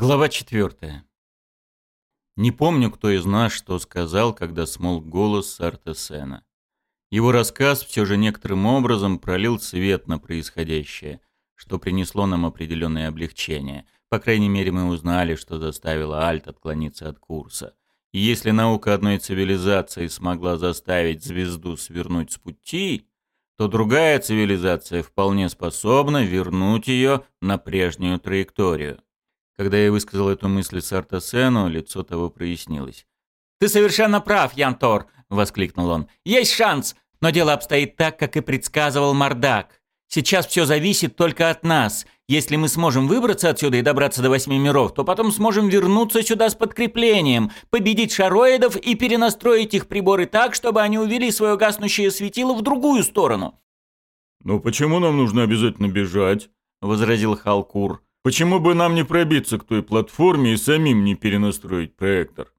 Глава четвертая. Не помню, кто из нас что сказал, когда смолк голос Сартесена. Его рассказ все же некоторым образом пролил свет на происходящее, что принесло нам определенное облегчение. По крайней мере, мы узнали, что заставило Альт отклониться от курса. И если наука одной цивилизации смогла заставить звезду свернуть с пути, то другая цивилизация вполне способна вернуть ее на прежнюю траекторию. Когда я высказал эту мысль Сартасену, лицо того прояснилось. «Ты совершенно прав, Янтор!» — воскликнул он. «Есть шанс, но дело обстоит так, как и предсказывал Мардак. Сейчас все зависит только от нас. Если мы сможем выбраться отсюда и добраться до восьми миров, то потом сможем вернуться сюда с подкреплением, победить шароидов и перенастроить их приборы так, чтобы они увели свое гаснущее светило в другую сторону». «Но почему нам нужно обязательно бежать?» — возразил Халкур. Почему бы нам не пробиться к той платформе и самим не перенастроить проектор?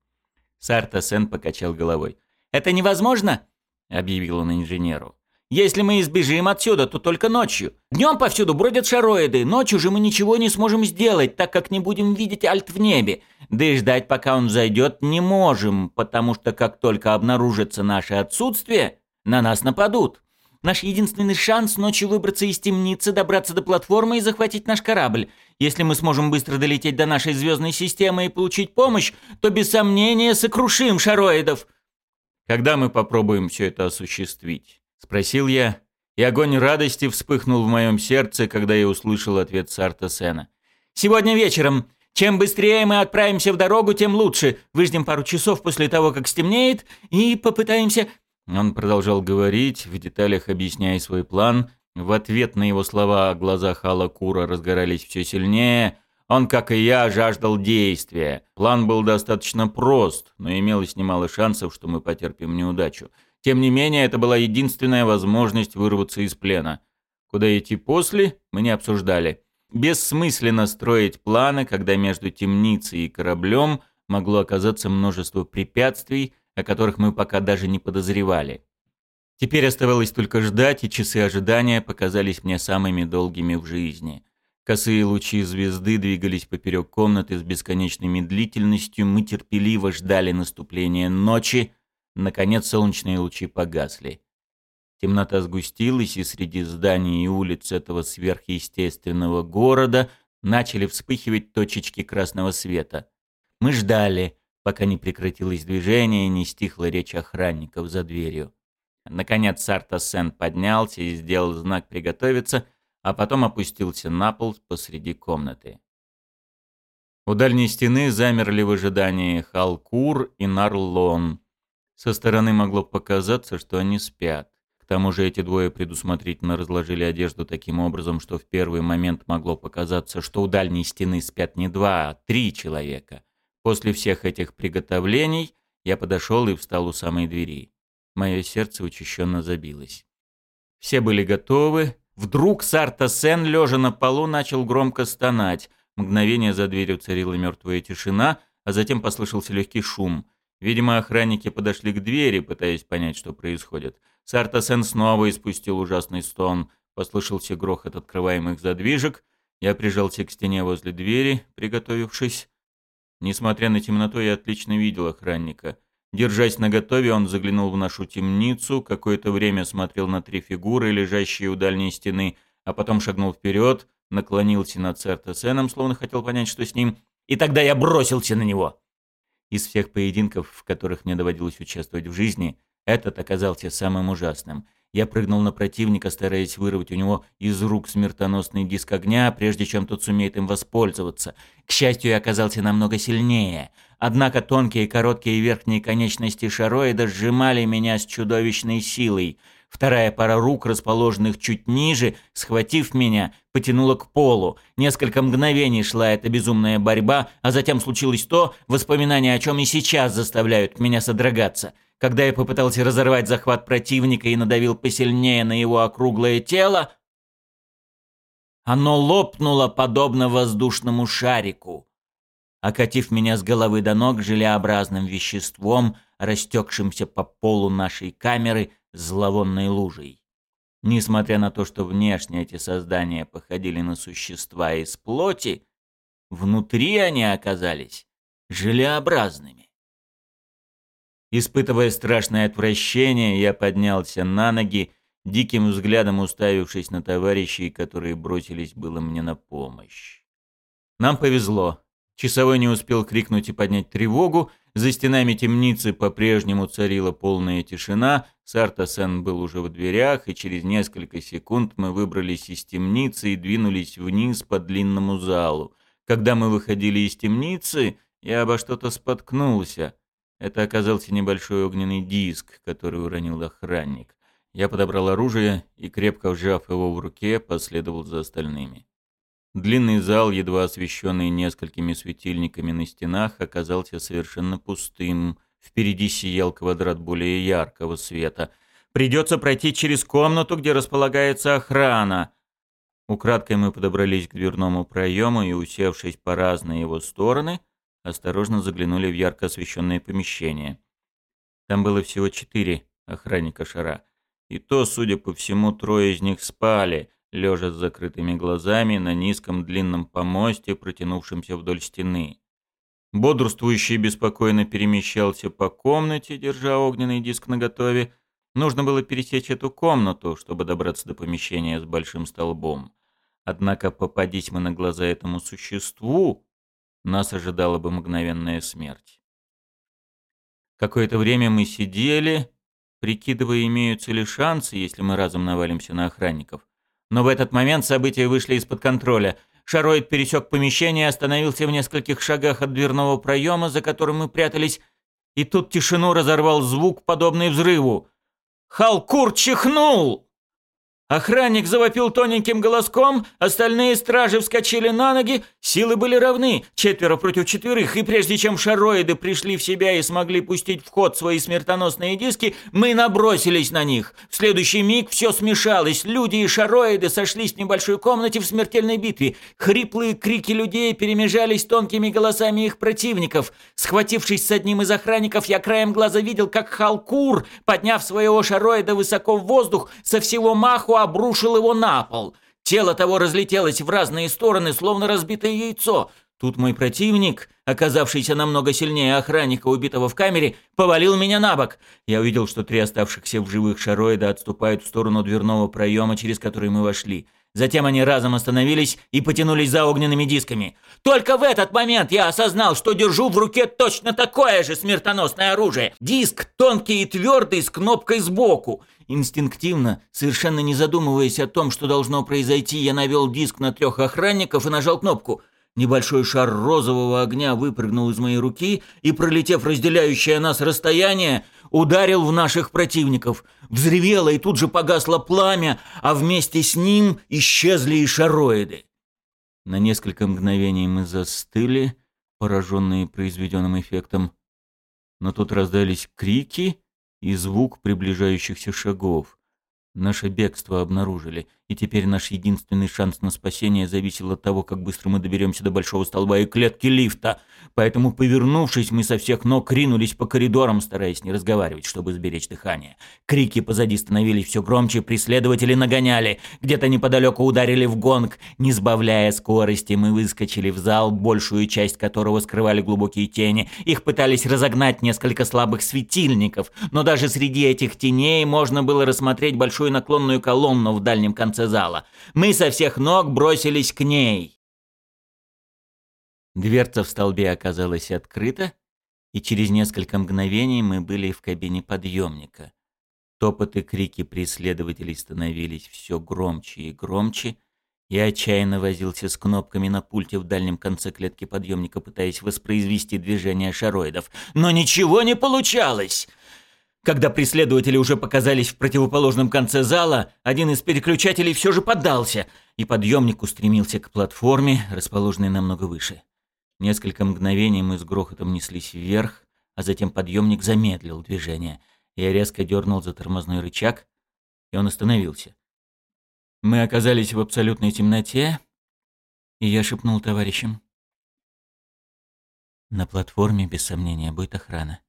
Сарта Сен покачал головой. «Это невозможно?» — объявил он инженеру. «Если мы избежим отсюда, то только ночью. Днем повсюду бродят шароиды, ночью же мы ничего не сможем сделать, так как не будем видеть Альт в небе. Да и ждать, пока он зайдет, не можем, потому что как только обнаружится наше отсутствие, на нас нападут. Наш единственный шанс ночью выбраться из темницы, добраться до платформы и захватить наш корабль. Если мы сможем быстро долететь до нашей звездной системы и получить помощь, то без сомнения сокрушим шароидов. Когда мы попробуем все это осуществить? Спросил я, и огонь радости вспыхнул в моем сердце, когда я услышал ответ Сарта Сена. Сегодня вечером. Чем быстрее мы отправимся в дорогу, тем лучше. Выждем пару часов после того, как стемнеет, и попытаемся он продолжал говорить, в деталях объясняя свой план. В ответ на его слова глаза Хала Кура разгорались все сильнее. Он, как и я, жаждал действия. План был достаточно прост, но имелось немало шансов, что мы потерпим неудачу. Тем не менее, это была единственная возможность вырваться из плена. Куда идти после, мы не обсуждали. Бессмысленно строить планы, когда между темницей и кораблем могло оказаться множество препятствий, о которых мы пока даже не подозревали. Теперь оставалось только ждать, и часы ожидания показались мне самыми долгими в жизни. Косые лучи звезды двигались поперек комнаты с бесконечной медлительностью, мы терпеливо ждали наступления ночи, наконец солнечные лучи погасли. Темнота сгустилась, и среди зданий и улиц этого сверхъестественного города начали вспыхивать точечки красного света. Мы ждали, пока не прекратилось движение и не стихла речь охранников за дверью. Наконец Сарта Сен поднялся и сделал знак «приготовиться», а потом опустился на пол посреди комнаты. У дальней стены замерли в ожидании Халкур и Нарлон. Со стороны могло показаться, что они спят. К тому же эти двое предусмотрительно разложили одежду таким образом, что в первый момент могло показаться, что у дальней стены спят не два, а три человека. После всех этих приготовлений я подошел и встал у самой двери. Мое сердце учащенно забилось. Все были готовы. Вдруг Сарта Сен, лежа на полу, начал громко стонать. Мгновение за дверью царила мертвая тишина, а затем послышался легкий шум. Видимо, охранники подошли к двери, пытаясь понять, что происходит. Сарта Сен снова испустил ужасный стон. Послышался грохот открываемых задвижек. Я прижался к стене возле двери, приготовившись. Несмотря на темноту, я отлично видел охранника. Держась наготове, он заглянул в нашу темницу, какое-то время смотрел на три фигуры, лежащие у дальней стены, а потом шагнул вперед, наклонился над Цертесеном, словно хотел понять, что с ним, и тогда я бросился на него. Из всех поединков, в которых мне доводилось участвовать в жизни, этот оказался самым ужасным — я прыгнул на противника, стараясь вырвать у него из рук смертоносный диск огня, прежде чем тот сумеет им воспользоваться. К счастью, я оказался намного сильнее. Однако тонкие короткие верхние конечности шароида сжимали меня с чудовищной силой. Вторая пара рук, расположенных чуть ниже, схватив меня, потянула к полу. Несколько мгновений шла эта безумная борьба, а затем случилось то, воспоминания о чем и сейчас заставляют меня содрогаться — когда я попытался разорвать захват противника и надавил посильнее на его округлое тело, оно лопнуло подобно воздушному шарику, окатив меня с головы до ног желеобразным веществом, растекшимся по полу нашей камеры зловонной лужей. Несмотря на то, что внешне эти создания походили на существа из плоти, внутри они оказались желеобразными. Испытывая страшное отвращение, я поднялся на ноги, диким взглядом уставившись на товарищей, которые бросились было мне на помощь. Нам повезло. Часовой не успел крикнуть и поднять тревогу, за стенами темницы по-прежнему царила полная тишина, Сартасен был уже в дверях, и через несколько секунд мы выбрались из темницы и двинулись вниз по длинному залу. Когда мы выходили из темницы, я обо что-то споткнулся. Это оказался небольшой огненный диск, который уронил охранник. Я подобрал оружие и, крепко вжав его в руке, последовал за остальными. Длинный зал, едва освещенный несколькими светильниками на стенах, оказался совершенно пустым. Впереди сиял квадрат более яркого света. «Придется пройти через комнату, где располагается охрана!» Украдкой мы подобрались к дверному проему и, усевшись по разные его стороны, осторожно заглянули в ярко освещенное помещение. Там было всего четыре охранника шара. И то, судя по всему, трое из них спали — лежа с закрытыми глазами на низком длинном помосте, протянувшемся вдоль стены. Бодрствующий беспокойно перемещался по комнате, держа огненный диск наготове. Нужно было пересечь эту комнату, чтобы добраться до помещения с большим столбом. Однако попадись мы на глаза этому существу, нас ожидала бы мгновенная смерть. Какое-то время мы сидели, прикидывая, имеются ли шансы, если мы разом навалимся на охранников. Но в этот момент события вышли из-под контроля. Шароид пересек помещение, остановился в нескольких шагах от дверного проема, за которым мы прятались, и тут тишину разорвал звук, подобный взрыву. «Халкур чихнул!» Охранник завопил тоненьким голоском, остальные стражи вскочили на ноги, силы были равны, четверо против четверых, и прежде чем шароиды пришли в себя и смогли пустить в ход свои смертоносные диски, мы набросились на них. В следующий миг все смешалось, люди и шароиды сошлись в небольшой комнате в смертельной битве. Хриплые крики людей перемежались тонкими голосами их противников. Схватившись с одним из охранников, я краем глаза видел, как Халкур, подняв своего шароида высоко в воздух, со всего маху обрушил его на пол. Тело того разлетелось в разные стороны, словно разбитое яйцо. Тут мой противник, оказавшийся намного сильнее охранника, убитого в камере, повалил меня на бок. Я увидел, что три оставшихся в живых шароида отступают в сторону дверного проема, через который мы вошли. Затем они разом остановились и потянулись за огненными дисками. Только в этот момент я осознал, что держу в руке точно такое же смертоносное оружие. Диск тонкий и твердый с кнопкой сбоку. Инстинктивно, совершенно не задумываясь о том, что должно произойти, я навел диск на трех охранников и нажал кнопку. Небольшой шар розового огня выпрыгнул из моей руки и, пролетев разделяющее нас расстояние, ударил в наших противников. Взревело и тут же погасло пламя, а вместе с ним исчезли и шароиды. На несколько мгновений мы застыли, пораженные произведенным эффектом. Но тут раздались крики, и звук приближающихся шагов. Наше бегство обнаружили, и теперь наш единственный шанс на спасение зависел от того, как быстро мы доберемся до большого столба и клетки лифта. Поэтому, повернувшись, мы со всех ног ринулись по коридорам, стараясь не разговаривать, чтобы сберечь дыхание. Крики позади становились все громче, преследователи нагоняли. Где-то неподалеку ударили в гонг. Не сбавляя скорости, мы выскочили в зал, большую часть которого скрывали глубокие тени. Их пытались разогнать несколько слабых светильников, но даже среди этих теней можно было рассмотреть большую наклонную колонну в дальнем конце зала. Мы со всех ног бросились к ней. Дверца в столбе оказалась открыта, и через несколько мгновений мы были в кабине подъемника. Топот и крики преследователей становились все громче и громче. Я отчаянно возился с кнопками на пульте в дальнем конце клетки подъемника, пытаясь воспроизвести движение шароидов. Но ничего не получалось! Когда преследователи уже показались в противоположном конце зала, один из переключателей все же поддался, и подъемник устремился к платформе, расположенной намного выше. Несколько мгновений мы с грохотом неслись вверх, а затем подъемник замедлил движение. Я резко дернул за тормозной рычаг, и он остановился. Мы оказались в абсолютной темноте, и я шепнул товарищам. На платформе, без сомнения, будет охрана.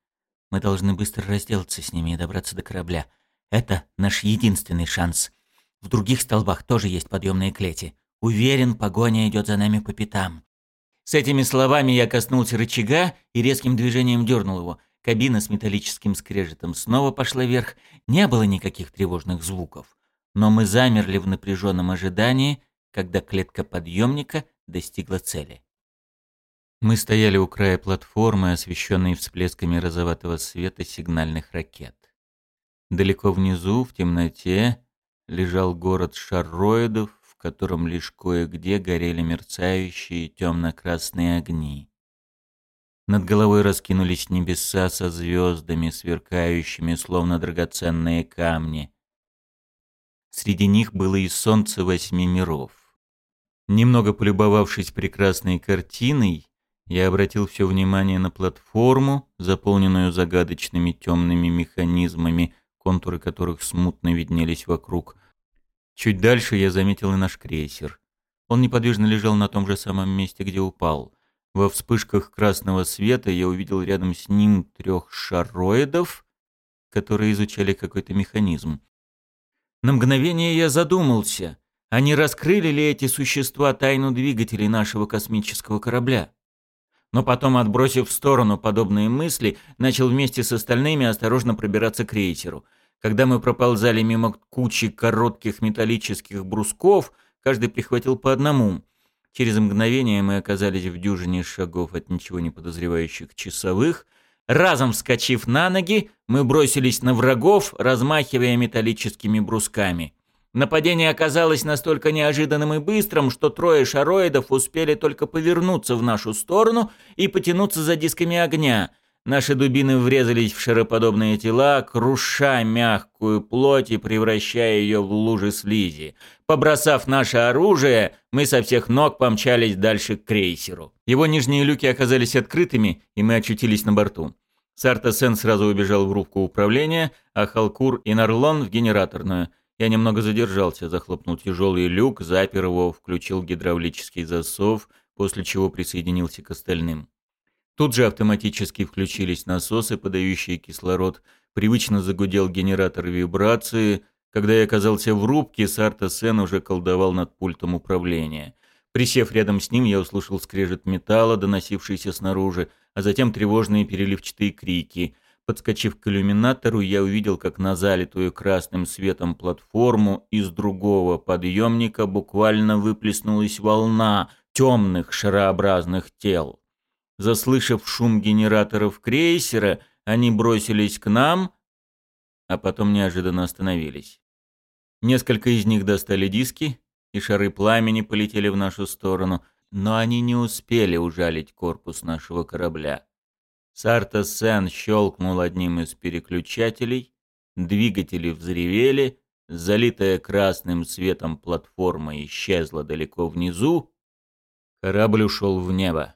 Мы должны быстро разделаться с ними и добраться до корабля. Это наш единственный шанс. В других столбах тоже есть подъемные клети. Уверен, погоня идет за нами по пятам. С этими словами я коснулся рычага и резким движением дернул его. Кабина с металлическим скрежетом снова пошла вверх. Не было никаких тревожных звуков. Но мы замерли в напряженном ожидании, когда клетка подъемника достигла цели. Мы стояли у края платформы, освещенной всплесками розоватого света сигнальных ракет. Далеко внизу, в темноте, лежал город шароидов, в котором лишь кое-где горели мерцающие темно-красные огни. Над головой раскинулись небеса со звездами, сверкающими, словно драгоценные камни. Среди них было и солнце восьми миров. Немного полюбовавшись прекрасной картиной, я обратил все внимание на платформу, заполненную загадочными темными механизмами, контуры которых смутно виднелись вокруг. Чуть дальше я заметил и наш крейсер. Он неподвижно лежал на том же самом месте, где упал. Во вспышках красного света я увидел рядом с ним трех шароидов, которые изучали какой-то механизм. На мгновение я задумался, а не раскрыли ли эти существа тайну двигателей нашего космического корабля? Но потом, отбросив в сторону подобные мысли, начал вместе с остальными осторожно пробираться к крейсеру. Когда мы проползали мимо кучи коротких металлических брусков, каждый прихватил по одному. Через мгновение мы оказались в дюжине шагов от ничего не подозревающих часовых. Разом вскочив на ноги, мы бросились на врагов, размахивая металлическими брусками. Нападение оказалось настолько неожиданным и быстрым, что трое шароидов успели только повернуться в нашу сторону и потянуться за дисками огня. Наши дубины врезались в шароподобные тела, круша мягкую плоть и превращая ее в лужи слизи. Побросав наше оружие, мы со всех ног помчались дальше к крейсеру. Его нижние люки оказались открытыми, и мы очутились на борту. Сарта Сен сразу убежал в рубку управления, а Халкур и Нарлон в генераторную. Я немного задержался, захлопнул тяжелый люк, запер его, включил гидравлический засов, после чего присоединился к остальным. Тут же автоматически включились насосы, подающие кислород. Привычно загудел генератор вибрации. Когда я оказался в рубке, Сарта Сен уже колдовал над пультом управления. Присев рядом с ним, я услышал скрежет металла, доносившийся снаружи, а затем тревожные переливчатые крики. Подскочив к иллюминатору, я увидел, как на залитую красным светом платформу из другого подъемника буквально выплеснулась волна темных шарообразных тел. Заслышав шум генераторов крейсера, они бросились к нам, а потом неожиданно остановились. Несколько из них достали диски, и шары пламени полетели в нашу сторону, но они не успели ужалить корпус нашего корабля. Сарта Сен щелкнул одним из переключателей, двигатели взревели, залитая красным светом платформа исчезла далеко внизу, корабль ушел в небо.